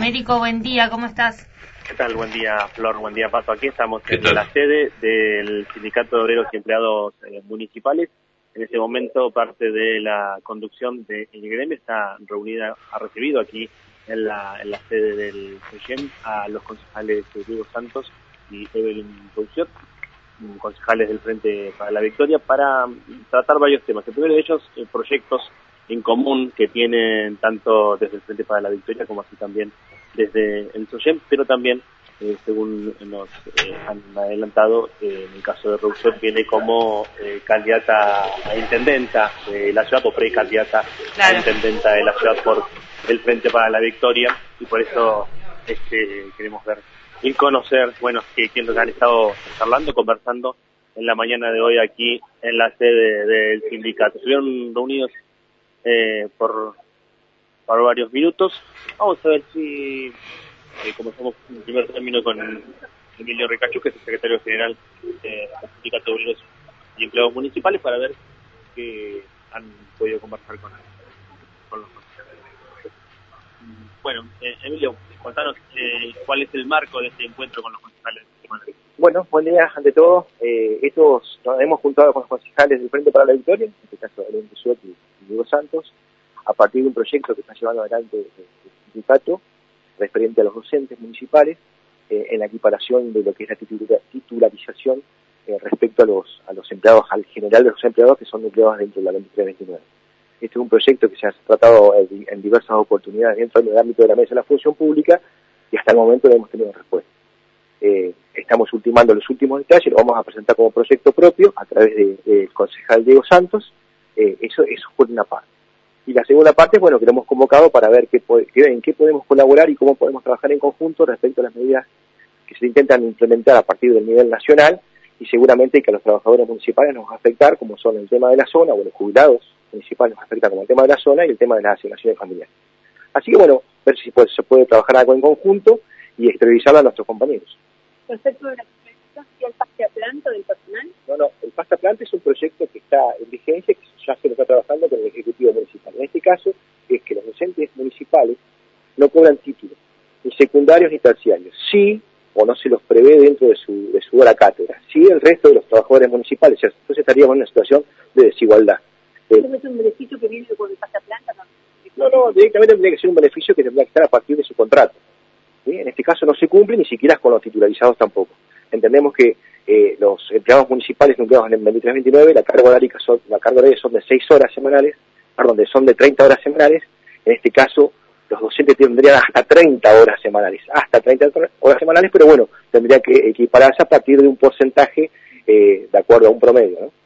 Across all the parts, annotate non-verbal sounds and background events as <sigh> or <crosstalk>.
Américo, buen día, ¿cómo estás? ¿Qué tal? Buen día, Flor, buen día, Pato. Aquí estamos en la sede del Sindicato de Obreros y Empleados eh, Municipales. En este momento, parte de la conducción del gremio está reunida, ha recibido aquí en la, en la sede del CEGEM a los concejales Diego Santos y Evelyn Pouchot, concejales del Frente para la Victoria, para tratar varios temas. El primero de ellos, eh, proyectos en común que tienen tanto desde el Frente para la Victoria como así también desde el SOYEM, pero también, eh, según nos eh, han adelantado, eh, en el caso de Rousseau viene como candidata a intendenta de la ciudad o precandidata a intendenta de la ciudad por el Frente para la Victoria y por eso este, queremos ver y conocer, bueno, que quienes han estado charlando, conversando en la mañana de hoy aquí en la sede del sindicato. Estuvieron reunidos eh, por, varios minutos. Vamos a ver si, eh, como estamos en primer término con Emilio Recachu, que es el secretario general del Sindicato de Obreros y Empleados Municipales, para ver qué han podido conversar con, con los Bueno, eh, Emilio, contanos eh, cuál es el marco de este encuentro con los concejales. Bueno, buen día ante todo. Eh, estos nos hemos juntado con los concejales del Frente para la Victoria, en este caso de Suet y Diego Santos, a partir de un proyecto que está llevando adelante el sindicato referente a los docentes municipales eh, en la equiparación de lo que es la titularización eh, respecto a los, a los empleados, al general de los empleados que son empleados dentro de la 2329. Este es un proyecto que se ha tratado en, diversas oportunidades dentro del ámbito de la mesa de la función pública y hasta el momento no hemos tenido respuesta. Eh, estamos ultimando los últimos detalles, lo vamos a presentar como proyecto propio a través del concejal Diego Santos eh, eso, eso por una parte. Y la segunda parte, bueno, que lo hemos convocado para ver qué, en qué podemos colaborar y cómo podemos trabajar en conjunto respecto a las medidas que se intentan implementar a partir del nivel nacional y seguramente que a los trabajadores municipales nos va a afectar, como son el tema de la zona, o los jubilados municipales nos afecta como el tema de la zona y el tema de las asignaciones familiares. Así que bueno, ver si se puede trabajar algo en conjunto y exteriorizarlo a nuestros compañeros. Respecto de la y el pasta planta del personal? No, no, el pasta planta es un proyecto que está en vigencia, que ya se lo está trabajando con el Ejecutivo Municipal. En este caso es que los docentes municipales no cobran títulos, ni secundarios ni terciarios. Sí, o no se los prevé dentro de su, de su hora cátedra. Sí, el resto de los trabajadores municipales. Entonces estaríamos en una situación de desigualdad. ¿Eso es un beneficio que viene con el planta? No, no, directamente tendría que ser un beneficio que tendría que estar a partir de su contrato. En este caso no se cumple ni siquiera con los titularizados tampoco. Entendemos que eh, los empleados municipales nucleados en el 2329, la carga horaria son, la carga horaria son de 6 horas semanales, perdón, son de 30 horas semanales, en este caso los docentes tendrían hasta 30 horas semanales, hasta 30 horas semanales, pero bueno, tendría que equipararse a partir de un porcentaje eh, de acuerdo a un promedio, ¿no?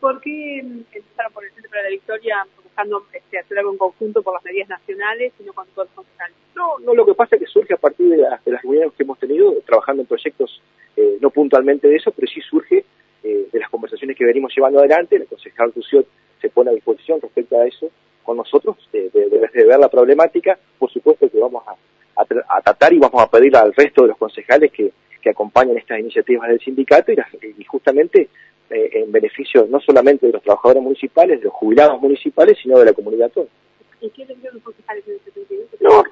¿Por qué empezaron por el Centro para la Victoria buscando este, hacer algo en conjunto por las medidas nacionales y no con todos los concejales? No, no, lo que pasa es que surge a partir de, las reuniones que hemos tenido, trabajando en proyectos, eh, no puntualmente de eso, pero sí surge eh, de las conversaciones que venimos llevando adelante. El concejal Tuciot se pone a disposición respecto a eso con nosotros, de, ver la problemática. Por supuesto que vamos a, tratar y vamos a pedir al resto de los concejales que, que acompañen estas iniciativas del sindicato y, y justamente eh, en beneficio no solamente de los trabajadores municipales, de los jubilados municipales, sino de la comunidad toda. ¿Y qué los concejales en ese sentido? No,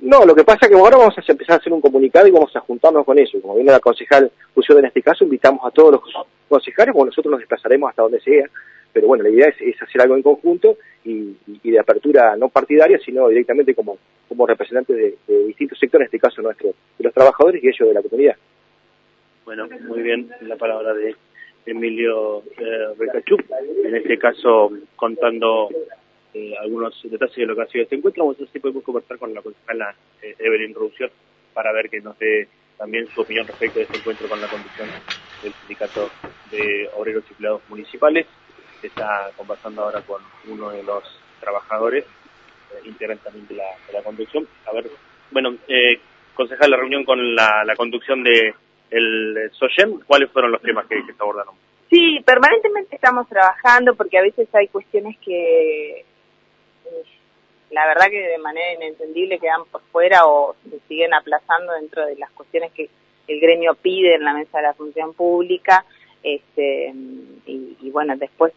no, lo que pasa es que ahora vamos a empezar a hacer un comunicado y vamos a juntarnos con eso. Como viene la concejal Fusión en este caso, invitamos a todos los concejales, o nosotros nos desplazaremos hasta donde sea, pero bueno, la idea es, hacer algo en conjunto y, de apertura no partidaria, sino directamente como, como representantes de, distintos sectores, en este caso nuestro, de los trabajadores y ellos de la comunidad. Bueno, muy bien, la palabra de Emilio eh, en este caso contando eh, algunos detalles de lo que ha sido este encuentro. Vamos a ver si podemos conversar con la concejala eh, Evelyn Rousseau para ver que nos dé también su opinión respecto de este encuentro con la conducción del Sindicato de Obreros y Empleados Municipales. Está conversando ahora con uno de los trabajadores, eh, integrantes también de la, conducción. A ver, bueno, eh, concejal, la reunión con la conducción de el SOGEM, ¿cuáles fueron los temas que, se abordaron? Sí, permanentemente estamos trabajando porque a veces hay cuestiones que eh, la verdad que de manera inentendible quedan por fuera o se siguen aplazando dentro de las cuestiones que el gremio pide en la mesa de la función pública. Este, y, bueno, después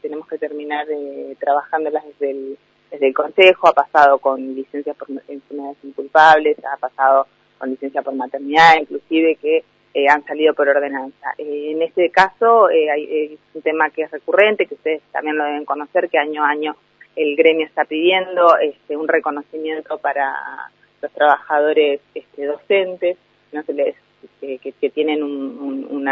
tenemos que terminar eh, trabajándolas desde el desde el Consejo, ha pasado con licencias por enfermedades inculpables, ha pasado con licencia por maternidad, inclusive que eh, han salido por ordenanza. Eh, en este caso eh, hay, es un tema que es recurrente, que ustedes también lo deben conocer, que año a año el gremio está pidiendo este, un reconocimiento para los trabajadores este, docentes, no se les que, que, tienen un,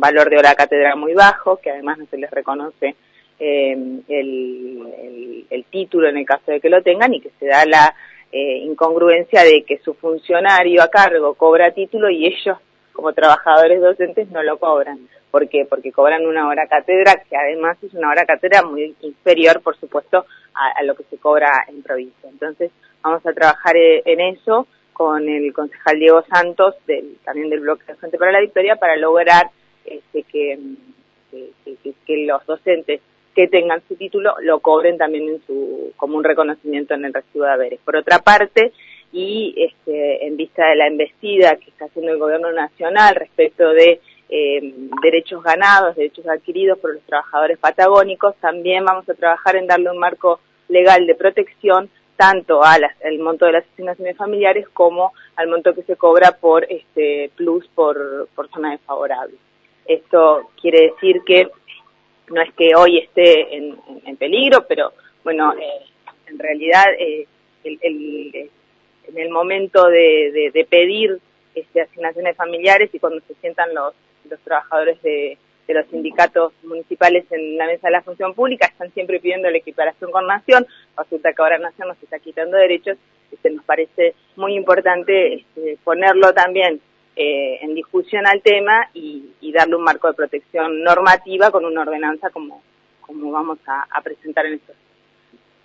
valor de hora cátedra muy bajo, que además no se les reconoce eh, el, el, título en el caso de que lo tengan y que se da la eh, incongruencia de que su funcionario a cargo cobra título y ellos como trabajadores docentes no lo cobran. ¿Por qué? Porque cobran una hora cátedra que además es una hora cátedra muy inferior, por supuesto, a, lo que se cobra en provincia. Entonces, vamos a trabajar eh, en eso con el concejal Diego Santos, del, también del bloque de Gente para la Victoria, para lograr este, que, que, los docentes que tengan su título lo cobren también en su, como un reconocimiento en el recibo de haberes. Por otra parte, y este, en vista de la embestida que está haciendo el gobierno nacional respecto de eh, derechos ganados, derechos adquiridos por los trabajadores patagónicos, también vamos a trabajar en darle un marco legal de protección tanto al monto de las asignaciones familiares como al monto que se cobra por este plus por, por zona desfavorable. Esto quiere decir que no es que hoy esté en, peligro, pero bueno, eh, en realidad eh, el, el, en el momento de, de, pedir este, asignaciones familiares y cuando se sientan los, los trabajadores de, de los sindicatos municipales en la mesa de la función pública están siempre pidiendo la equiparación con Nación, resulta que ahora Nación nos está quitando derechos, este, nos parece muy importante este, ponerlo también eh, en discusión al tema y, darle un marco de protección normativa con una ordenanza como, como vamos a, a presentar en estos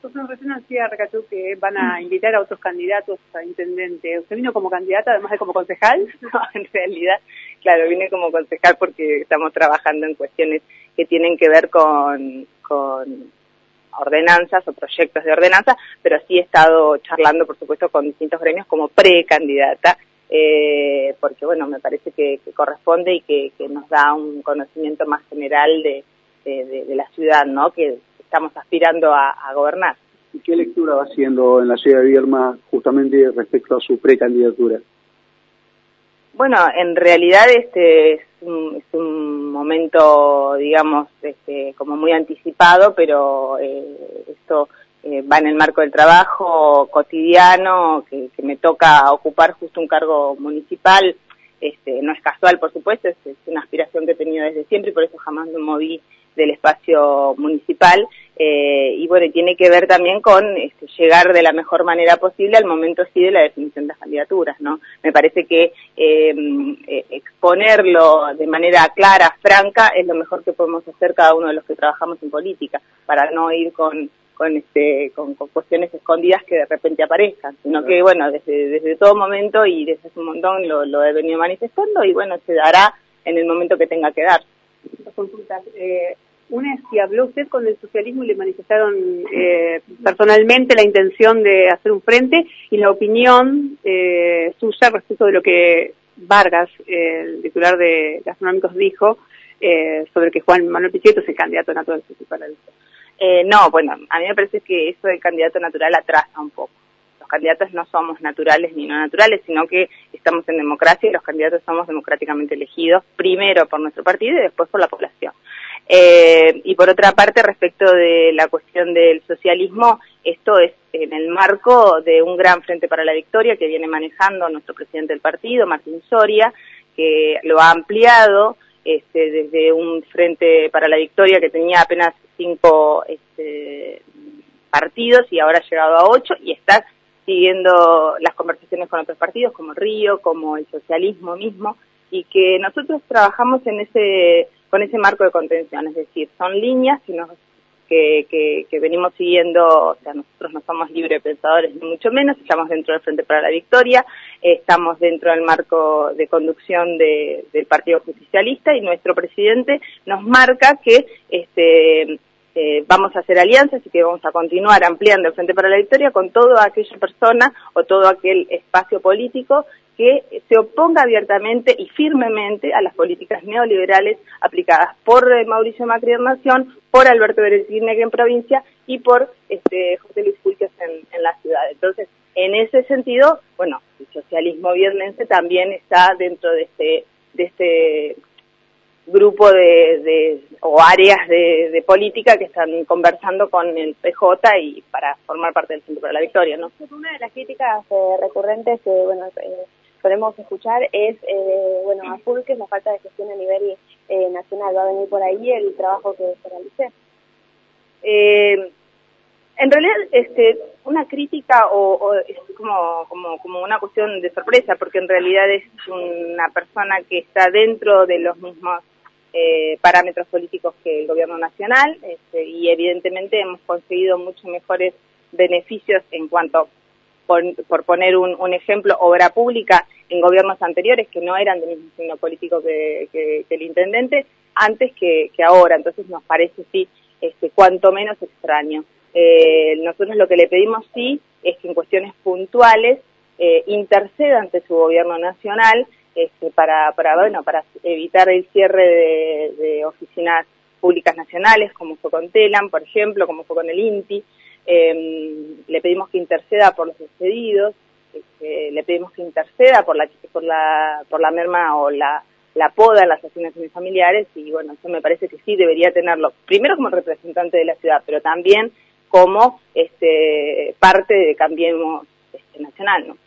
Nosotros recién decía Recatú que van a invitar a otros candidatos a intendente. ¿Usted vino como candidata además de como concejal? <laughs> No, en realidad, claro, vine como concejal porque estamos trabajando en cuestiones que tienen que ver con, con ordenanzas o proyectos de ordenanza, pero sí he estado charlando, por supuesto, con distintos gremios como precandidata eh, porque bueno, me parece que, corresponde y que, nos da un conocimiento más general de, de, la ciudad, ¿no? Que estamos aspirando a, gobernar. ¿Y qué lectura va haciendo en la ciudad de Vierma justamente respecto a su precandidatura? Bueno, en realidad este es un, es un momento, digamos, este, como muy anticipado, pero eh, esto eh, va en el marco del trabajo cotidiano, que, me toca ocupar justo un cargo municipal. Este, no es casual, por supuesto, es, una aspiración que he tenido desde siempre y por eso jamás me moví del espacio municipal. Eh, y bueno, tiene que ver también con este, llegar de la mejor manera posible al momento sí de la definición de las candidaturas, ¿no? Me parece que eh, exponerlo de manera clara, franca, es lo mejor que podemos hacer cada uno de los que trabajamos en política, para no ir con con este con, cuestiones escondidas que de repente aparezcan, sino que bueno, desde, desde todo momento y desde hace un montón lo, lo he venido manifestando y bueno, se dará en el momento que tenga que dar. Consultas. Eh, una es si habló usted con el socialismo y le manifestaron eh, personalmente la intención de hacer un frente y la opinión eh, suya respecto de lo que Vargas, el titular de Gastronómicos, dijo eh, sobre que Juan Manuel Pichetto es el candidato natural principal a eh, no, bueno, a mí me parece que eso del candidato natural atrasa un poco. Los candidatos no somos naturales ni no naturales, sino que estamos en democracia y los candidatos somos democráticamente elegidos, primero por nuestro partido y después por la población. Eh, y por otra parte, respecto de la cuestión del socialismo, esto es en el marco de un gran frente para la victoria que viene manejando nuestro presidente del partido, Martín Soria, que lo ha ampliado este, desde un frente para la victoria que tenía apenas cinco este, partidos y ahora ha llegado a ocho y está siguiendo las conversaciones con otros partidos como Río, como el socialismo mismo y que nosotros trabajamos en ese con ese marco de contención, es decir, son líneas que nos que, venimos siguiendo, o sea, nosotros no somos libre pensadores ni mucho menos, estamos dentro del Frente para la Victoria, estamos dentro del marco de conducción del Partido Justicialista y nuestro presidente nos marca que este vamos a hacer alianzas y que vamos a continuar ampliando el Frente para la Victoria con toda aquella persona o todo aquel espacio político que se oponga abiertamente y firmemente a las políticas neoliberales aplicadas por Mauricio Macri en Nación, por Alberto Berezinegui en provincia y por este, José Luis Fulques en, en la ciudad. Entonces, en ese sentido, bueno, el socialismo viernense también está dentro de este, de este grupo de, o áreas de, política que están conversando con el PJ y para formar parte del Centro para la Victoria, ¿no? Una de las críticas eh, recurrentes que, bueno, eh, podemos escuchar es, eh, bueno, a full que es la falta de gestión a nivel nacional. ¿Va a venir por ahí el trabajo que se realice? en realidad, este, una crítica o, es como, como, como una cuestión de sorpresa, porque en realidad es una persona que está dentro de los mismos eh, parámetros políticos que el gobierno nacional este, y evidentemente hemos conseguido muchos mejores beneficios en cuanto, por, por poner un, ejemplo, obra pública en gobiernos anteriores que no eran del mismo signo político que, el intendente antes que, ahora. Entonces nos parece sí, este, cuanto menos extraño. Eh, nosotros lo que le pedimos sí es que en cuestiones puntuales eh, interceda ante su gobierno nacional este, para, para, bueno, para evitar el cierre de, oficinas públicas nacionales, como fue con TELAM, por ejemplo, como fue con el INTI. Em, le pedimos que interceda por los despedidos, este, le pedimos que interceda por la, por la, por la merma o la, la poda en las asignaciones familiares y bueno, eso me parece que sí debería tenerlo, primero como representante de la ciudad, pero también como este, parte de Cambiemos este, Nacional, ¿no?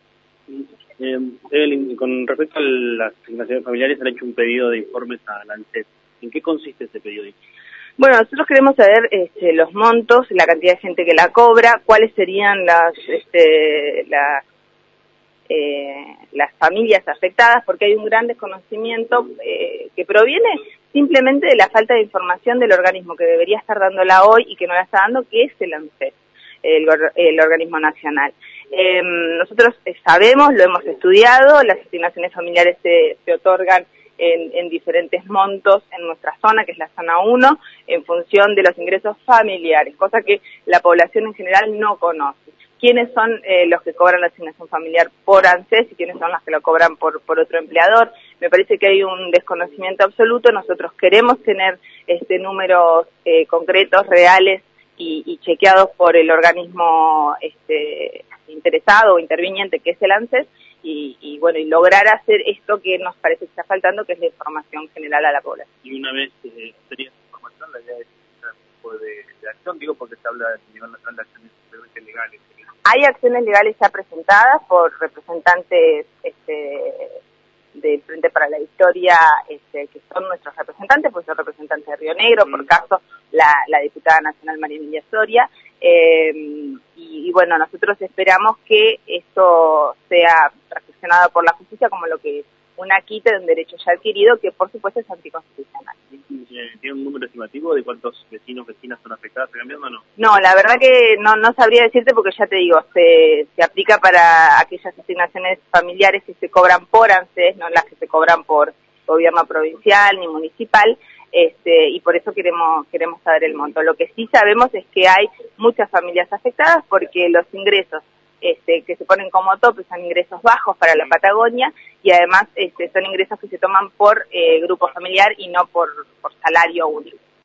Eh, con respecto a las asignaciones familiares, han hecho un pedido de informes a la ANSES. ¿En qué consiste ese pedido de Bueno, nosotros queremos saber este, los montos, la cantidad de gente que la cobra, cuáles serían las, este, eh, las familias afectadas, porque hay un gran desconocimiento eh, que proviene simplemente de la falta de información del organismo que debería estar dándola hoy y que no la está dando, que es el ANSES, el organismo nacional. Eh, nosotros sabemos, lo hemos estudiado, las asignaciones familiares se, se otorgan en, en, diferentes montos en nuestra zona, que es la zona 1, en función de los ingresos familiares, cosa que la población en general no conoce. ¿Quiénes son eh, los que cobran la asignación familiar por ANSES y quiénes son los que lo cobran por, por otro empleador? Me parece que hay un desconocimiento absoluto. Nosotros queremos tener este números eh, concretos, reales y, y, chequeados por el organismo este, interesado o interviniente que es el ANSES y, bueno, y lograr hacer esto que nos parece que está faltando, que es la información general a la población. Y una vez eh, sería esa información, la idea es un tipo de, acción, digo porque se habla de nivel nacional de acciones legales. Hay acciones legales ya presentadas por representantes este, del Frente para la Historia, este, que son nuestros representantes, pues son representantes de Río Negro, por caso la, la diputada nacional María Emilia Soria, eh, y, bueno, nosotros esperamos que esto sea reflexionado por la justicia como lo que es una quita de un derecho ya adquirido que por supuesto es anticonstitucional. ¿Tiene un número estimativo de cuántos vecinos vecinas son afectadas? cambiando o no? No, la verdad que no, no sabría decirte porque ya te digo, se, se aplica para aquellas asignaciones familiares que se cobran por ANSES, no las que se cobran por gobierno provincial ni municipal, este, y por eso queremos, queremos saber el monto. Lo que sí sabemos es que hay muchas familias afectadas porque los ingresos este, que se ponen como tope son ingresos bajos para la Patagonia y además este, son ingresos que se toman por eh, grupo familiar y no por, por salario único.